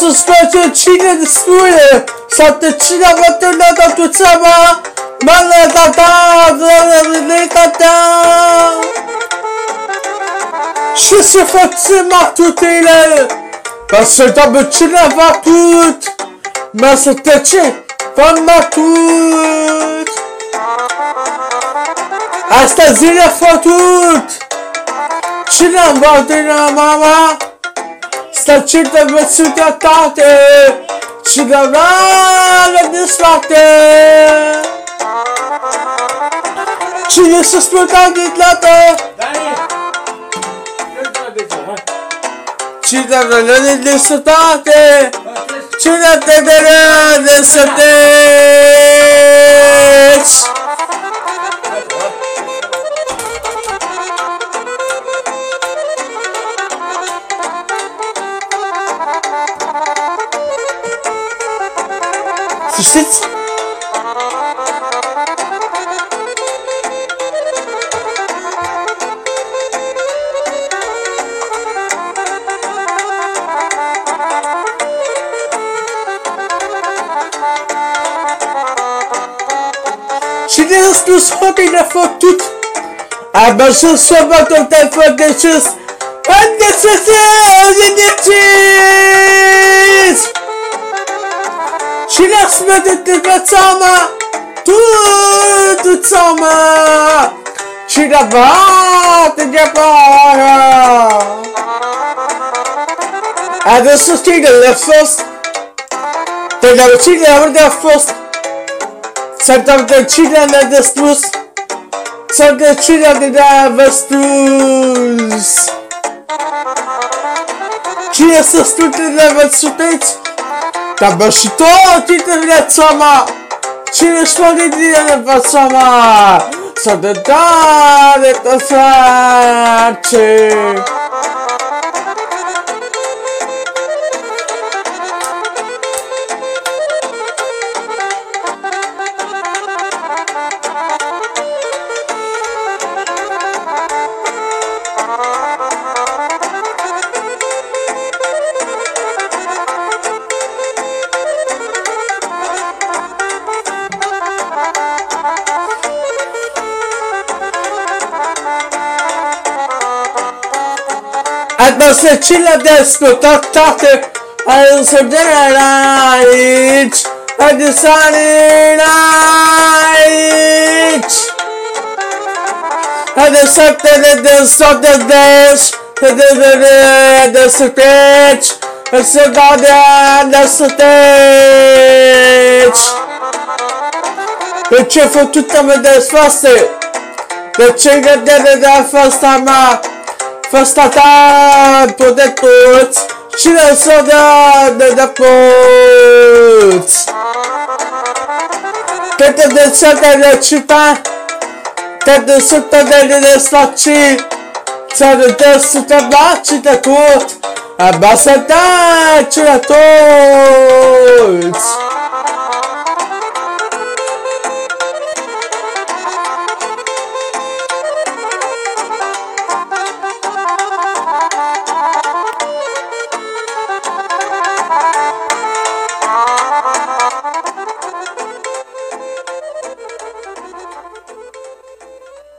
să scoate cine spune? Sau de cine a bătânat toată țeama Mănă ta ta, ta ta. Și să facem matutele Ca să dăm cineva tut. Mă să tece, fă matut Asta zile fătut. Cine am bătână mama Saçırda ve sütya tahte Ci da sahte Çile susmuyor gitlata Çıgarar ve sütate Çıgarar ve sütate tout de suite. Chinese nous fucking the fuck tout. I must so much of that fucking shit. But this is it, Cine a spus de învățama? Tu, tu țama! Cine bate de pară? Adesso scrivere fost Te la cine a fost Să-mi de cine ne-a despus Să de cine ne-a văstus Cine să studile vă suteți Dar bă Та без что ты блядь, сама? Через что ты делаешь сама? Садата, это сарчик. La bassicella disco, toc toc, I'll sit there at at the I night. At the something at the something dance, at the at the stage, at the body at the stage. The cheerful to come with this first day. The chicken did it the first time. First attack! Protect court! Shield soldier! The, the court! Tenta de the de chupa! the de salta the deslači! Sada de the vlači the court! the port.